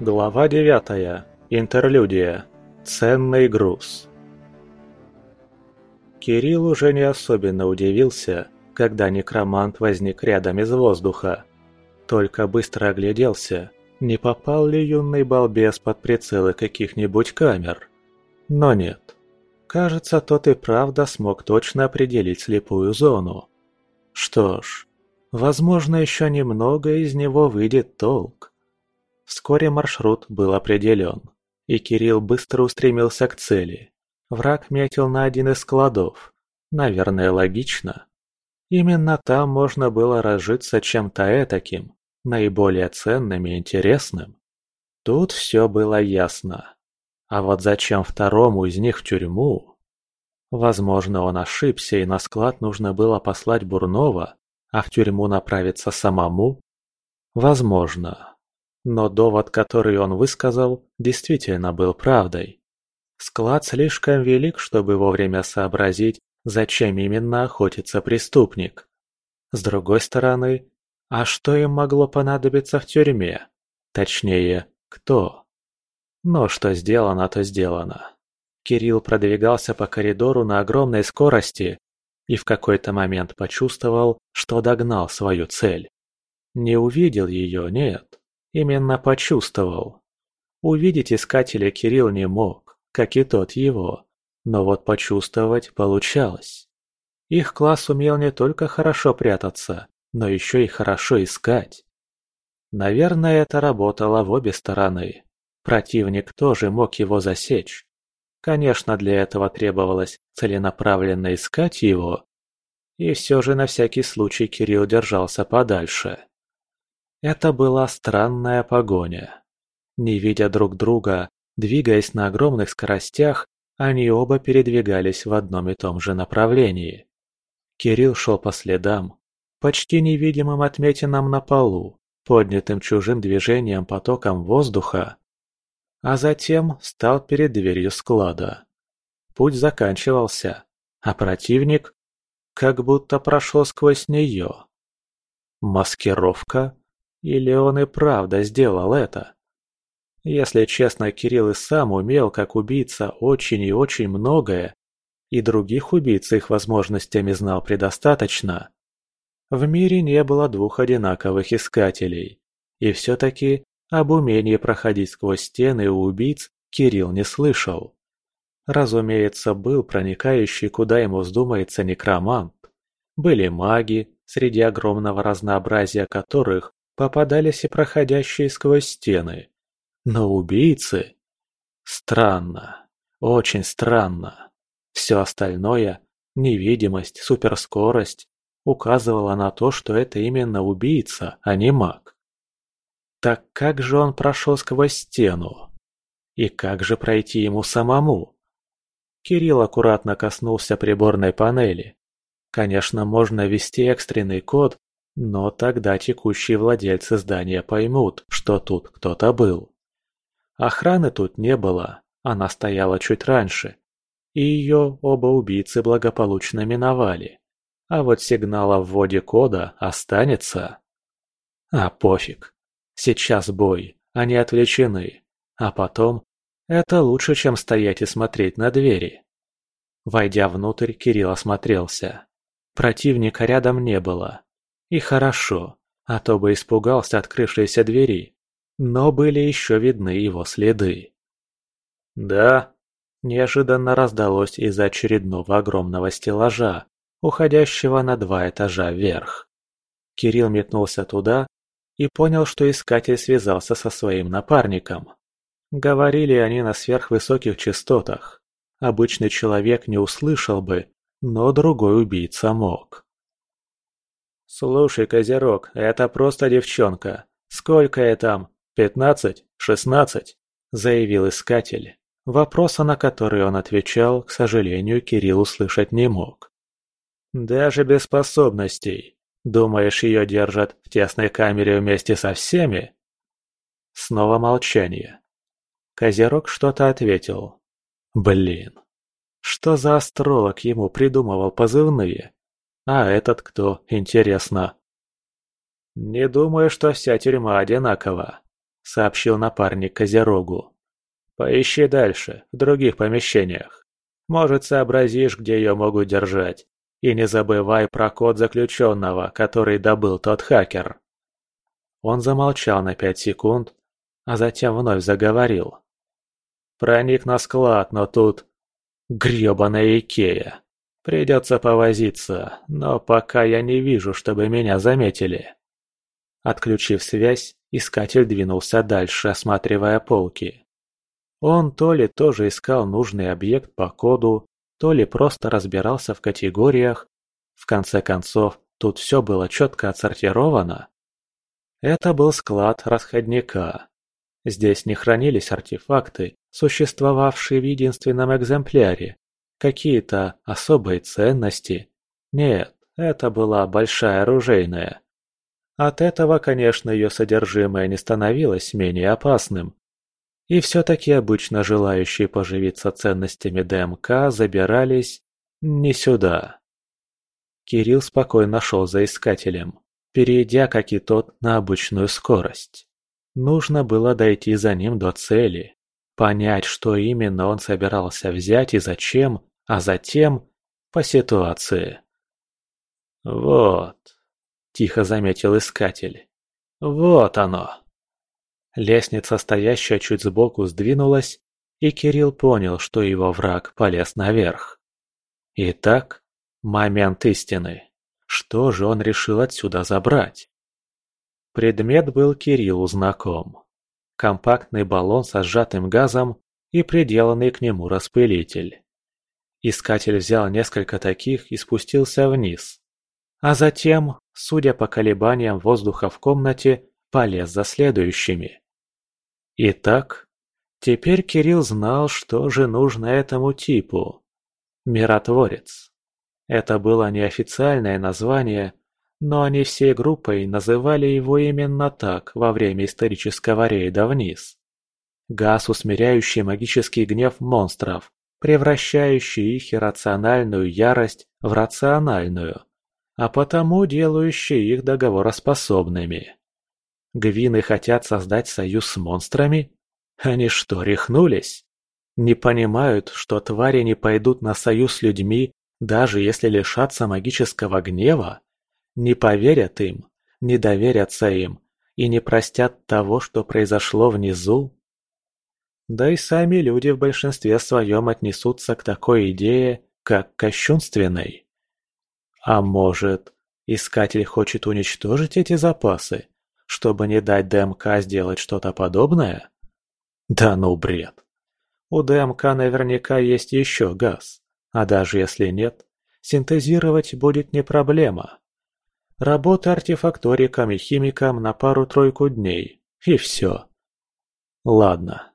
Глава 9. Интерлюдия. Ценный груз. Кирилл уже не особенно удивился, когда некромант возник рядом из воздуха. Только быстро огляделся, не попал ли юный балбес под прицелы каких-нибудь камер. Но нет. Кажется, тот и правда смог точно определить слепую зону. Что ж, возможно, еще немного из него выйдет толк. Вскоре маршрут был определен, и Кирилл быстро устремился к цели. Враг метил на один из складов. Наверное, логично. Именно там можно было разжиться чем-то этаким, наиболее ценным и интересным. Тут все было ясно. А вот зачем второму из них в тюрьму? Возможно, он ошибся, и на склад нужно было послать Бурнова, а в тюрьму направиться самому? Возможно. Но довод, который он высказал, действительно был правдой. Склад слишком велик, чтобы вовремя сообразить, зачем именно охотится преступник. С другой стороны, а что им могло понадобиться в тюрьме? Точнее, кто? Но что сделано, то сделано. Кирилл продвигался по коридору на огромной скорости и в какой-то момент почувствовал, что догнал свою цель. Не увидел ее, нет. Именно почувствовал. Увидеть искателя Кирилл не мог, как и тот его, но вот почувствовать получалось. Их класс умел не только хорошо прятаться, но еще и хорошо искать. Наверное, это работало в обе стороны. Противник тоже мог его засечь. Конечно, для этого требовалось целенаправленно искать его. И все же на всякий случай Кирилл держался подальше. Это была странная погоня. Не видя друг друга, двигаясь на огромных скоростях, они оба передвигались в одном и том же направлении. Кирилл шел по следам, почти невидимым отметинам на полу, поднятым чужим движением потоком воздуха, а затем стал перед дверью склада. Путь заканчивался, а противник как будто прошел сквозь нее. Маскировка? Или он и правда сделал это? Если честно, Кирилл и сам умел, как убийца, очень и очень многое, и других убийц их возможностями знал предостаточно. В мире не было двух одинаковых искателей, и все-таки об умении проходить сквозь стены у убийц Кирилл не слышал. Разумеется, был проникающий, куда ему вздумается некромант. Были маги, среди огромного разнообразия которых попадались и проходящие сквозь стены. Но убийцы... Странно. Очень странно. Все остальное – невидимость, суперскорость – указывало на то, что это именно убийца, а не маг. Так как же он прошел сквозь стену? И как же пройти ему самому? Кирилл аккуратно коснулся приборной панели. Конечно, можно ввести экстренный код, но тогда текущие владельцы здания поймут, что тут кто-то был. Охраны тут не было, она стояла чуть раньше, и ее оба убийцы благополучно миновали. А вот сигнал о вводе кода останется. А пофиг. Сейчас бой, они отвлечены. А потом это лучше, чем стоять и смотреть на двери. Войдя внутрь, Кирилл осмотрелся. Противника рядом не было, и хорошо, а то бы испугался открывшейся двери. Но были еще видны его следы. «Да», – неожиданно раздалось из-за очередного огромного стеллажа, уходящего на два этажа вверх. Кирилл метнулся туда и понял, что искатель связался со своим напарником. Говорили они на сверхвысоких частотах. Обычный человек не услышал бы, но другой убийца мог. «Слушай, Козерог, это просто девчонка. Сколько ей там? Пятнадцать? Шестнадцать?» – заявил искатель. Вопроса, на который он отвечал, к сожалению, Кирилл услышать не мог. «Даже без способностей. Думаешь, ее держат в тесной камере вместе со всеми?» Снова молчание. Козерог что-то ответил. «Блин, что за астролог ему придумывал позывные?» А этот кто, интересно? Не думаю, что вся тюрьма одинакова. — сообщил напарник Козерогу. «Поищи дальше, в других помещениях. Может, сообразишь, где ее могут держать. И не забывай про код заключенного, который добыл тот хакер». Он замолчал на пять секунд, а затем вновь заговорил. «Проник на склад, но тут... грёбаная Икея. Придется повозиться, но пока я не вижу, чтобы меня заметили». Отключив связь, искатель двинулся дальше, осматривая полки. Он то ли тоже искал нужный объект по коду, то ли просто разбирался в категориях. В конце концов, тут все было четко отсортировано. Это был склад расходника. Здесь не хранились артефакты, существовавшие в единственном экземпляре, какие-то особые ценности. Нет, это была большая оружейная. От этого, конечно, ее содержимое не становилось менее опасным. И все-таки обычно желающие поживиться ценностями ДМК забирались не сюда. Кирилл спокойно шел за искателем, перейдя, как и тот, на обычную скорость. Нужно было дойти за ним до цели, понять, что именно он собирался взять и зачем, а затем по ситуации. «Вот», — тихо заметил искатель, — «вот оно». Лестница, стоящая чуть сбоку, сдвинулась, и Кирилл понял, что его враг полез наверх. Итак, момент истины. Что же он решил отсюда забрать? Предмет был Кириллу знаком. Компактный баллон со сжатым газом и приделанный к нему распылитель. Искатель взял несколько таких и спустился вниз. А затем, судя по колебаниям воздуха в комнате, полез за следующими. Итак, теперь Кирилл знал, что же нужно этому типу. Миротворец. Это было неофициальное название, но они всей группой называли его именно так во время исторического рейда вниз. Газ, усмиряющий магический гнев монстров, превращающий их иррациональную ярость в рациональную, а потому делающий их договороспособными. Гвины хотят создать союз с монстрами? Они что, рехнулись? Не понимают, что твари не пойдут на союз с людьми, даже если лишатся магического гнева? Не поверят им, не доверятся им и не простят того, что произошло внизу? Да и сами люди в большинстве своем отнесутся к такой идее, как кощунственной. А может, искатель хочет уничтожить эти запасы, чтобы не дать ДМК сделать что-то подобное? Да ну бред. У ДМК наверняка есть еще газ, а даже если нет, синтезировать будет не проблема. Работа артефакториком и химиком на пару-тройку дней, и все. Ладно,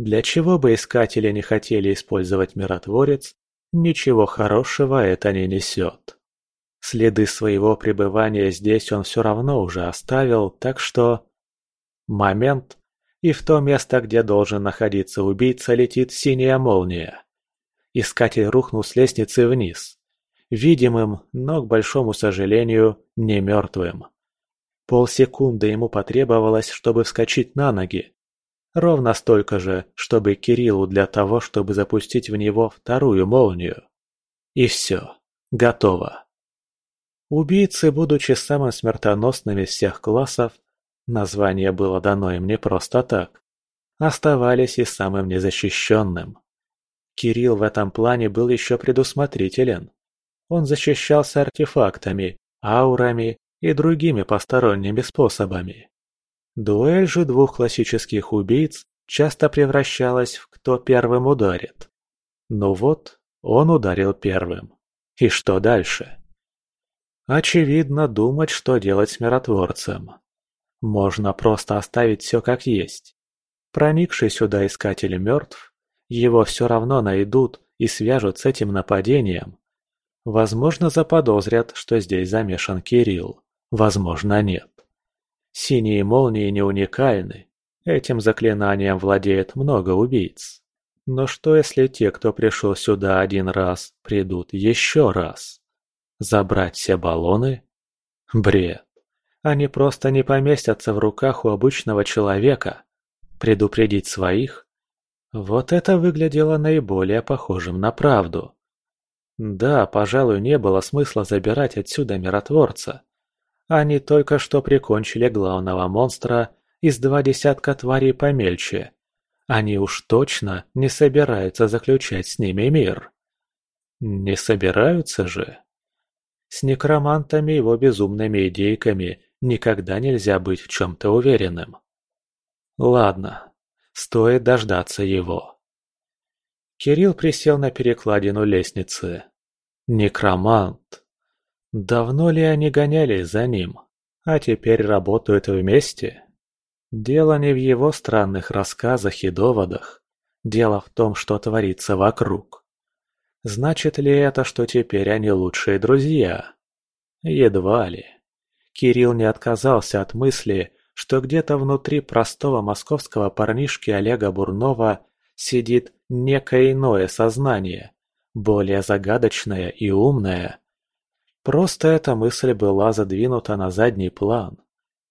для чего бы искатели не хотели использовать миротворец, ничего хорошего это не несет. Следы своего пребывания здесь он все равно уже оставил, так что... Момент, и в то место, где должен находиться убийца, летит синяя молния. Искатель рухнул с лестницы вниз. Видимым, но, к большому сожалению, не мертвым. Полсекунды ему потребовалось, чтобы вскочить на ноги, Ровно столько же, чтобы Кириллу для того, чтобы запустить в него вторую молнию. И все. Готово. Убийцы, будучи самым смертоносным из всех классов, название было дано им не просто так, оставались и самым незащищенным. Кирилл в этом плане был еще предусмотрителен. Он защищался артефактами, аурами и другими посторонними способами. Дуэль же двух классических убийц часто превращалась в кто первым ударит. Ну вот, он ударил первым. И что дальше? Очевидно, думать, что делать с миротворцем. Можно просто оставить все как есть. Проникший сюда искатель мертв, его все равно найдут и свяжут с этим нападением. Возможно, заподозрят, что здесь замешан Кирилл. Возможно, нет. Синие молнии не уникальны. Этим заклинанием владеет много убийц. Но что если те, кто пришел сюда один раз, придут еще раз? Забрать все баллоны? Бред. они просто не поместятся в руках у обычного человека. Предупредить своих? Вот это выглядело наиболее похожим на правду. Да, пожалуй, не было смысла забирать отсюда миротворца. Они только что прикончили главного монстра из два десятка тварей помельче. Они уж точно не собираются заключать с ними мир. Не собираются же? С некромантами его безумными идейками никогда нельзя быть в чем-то уверенным. Ладно, стоит дождаться его. Кирилл присел на перекладину лестницы. Некромант. Давно ли они гонялись за ним, а теперь работают вместе? Дело не в его странных рассказах и доводах. Дело в том, что творится вокруг. Значит ли это, что теперь они лучшие друзья? Едва ли. Кирилл не отказался от мысли, что где-то внутри простого московского парнишки Олега Бурнова сидит некое иное сознание, более загадочное и умное. Просто эта мысль была задвинута на задний план.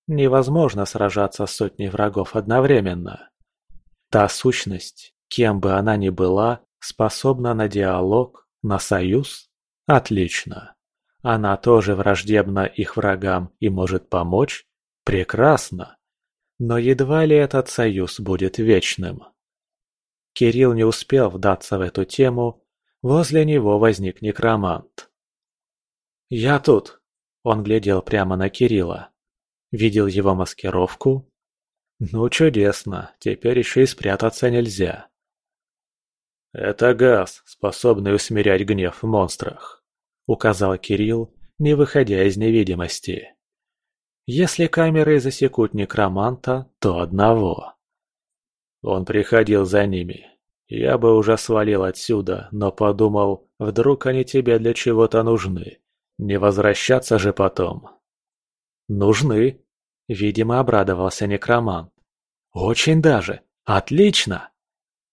Невозможно сражаться с сотней врагов одновременно. Та сущность, кем бы она ни была, способна на диалог, на союз? Отлично. Она тоже враждебна их врагам и может помочь? Прекрасно. Но едва ли этот союз будет вечным. Кирилл не успел вдаться в эту тему, возле него возник некромант. «Я тут!» – он глядел прямо на Кирилла. Видел его маскировку? Ну, чудесно, теперь еще и спрятаться нельзя. «Это газ, способный усмирять гнев в монстрах», — указал Кирилл, не выходя из невидимости. «Если камеры засекут некроманта, то одного». Он приходил за ними. Я бы уже свалил отсюда, но подумал, вдруг они тебе для чего-то нужны. Не возвращаться же потом. «Нужны!» – видимо, обрадовался некромант. «Очень даже! Отлично!»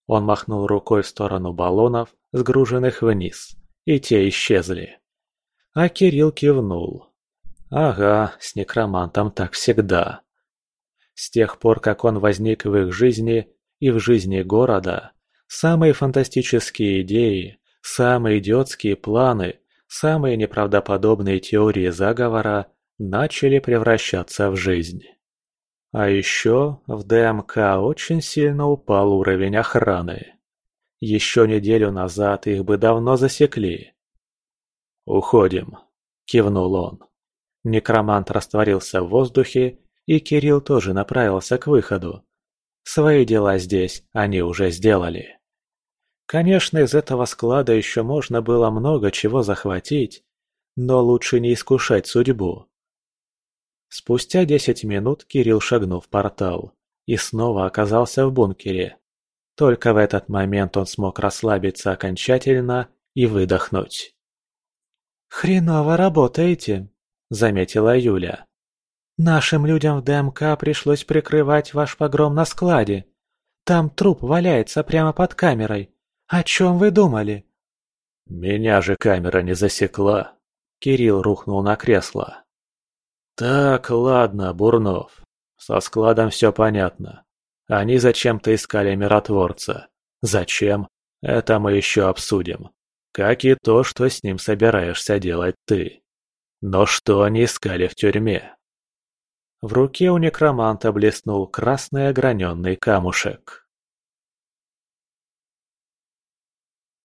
Он махнул рукой в сторону баллонов, сгруженных вниз, и те исчезли. А Кирилл кивнул. «Ага, с некромантом так всегда». С тех пор, как он возник в их жизни и в жизни города, самые фантастические идеи, самые идиотские планы, самые неправдоподобные теории заговора начали превращаться в жизнь. А еще в ДМК очень сильно упал уровень охраны. Еще неделю назад их бы давно засекли. «Уходим», — кивнул он. Некромант растворился в воздухе, и Кирилл тоже направился к выходу. Свои дела здесь они уже сделали. Конечно, из этого склада еще можно было много чего захватить, но лучше не искушать судьбу. Спустя десять минут Кирилл шагнул в портал и снова оказался в бункере. Только в этот момент он смог расслабиться окончательно и выдохнуть. «Хреново работаете», — заметила Юля. «Нашим людям в ДМК пришлось прикрывать ваш погром на складе. Там труп валяется прямо под камерой. О чем вы думали?» «Меня же камера не засекла», — Кирилл рухнул на кресло. «Так, ладно, Бурнов. Со складом все понятно. Они зачем-то искали миротворца. Зачем? Это мы еще обсудим. Как и то, что с ним собираешься делать ты. Но что они искали в тюрьме?» В руке у некроманта блеснул красный ограненный камушек.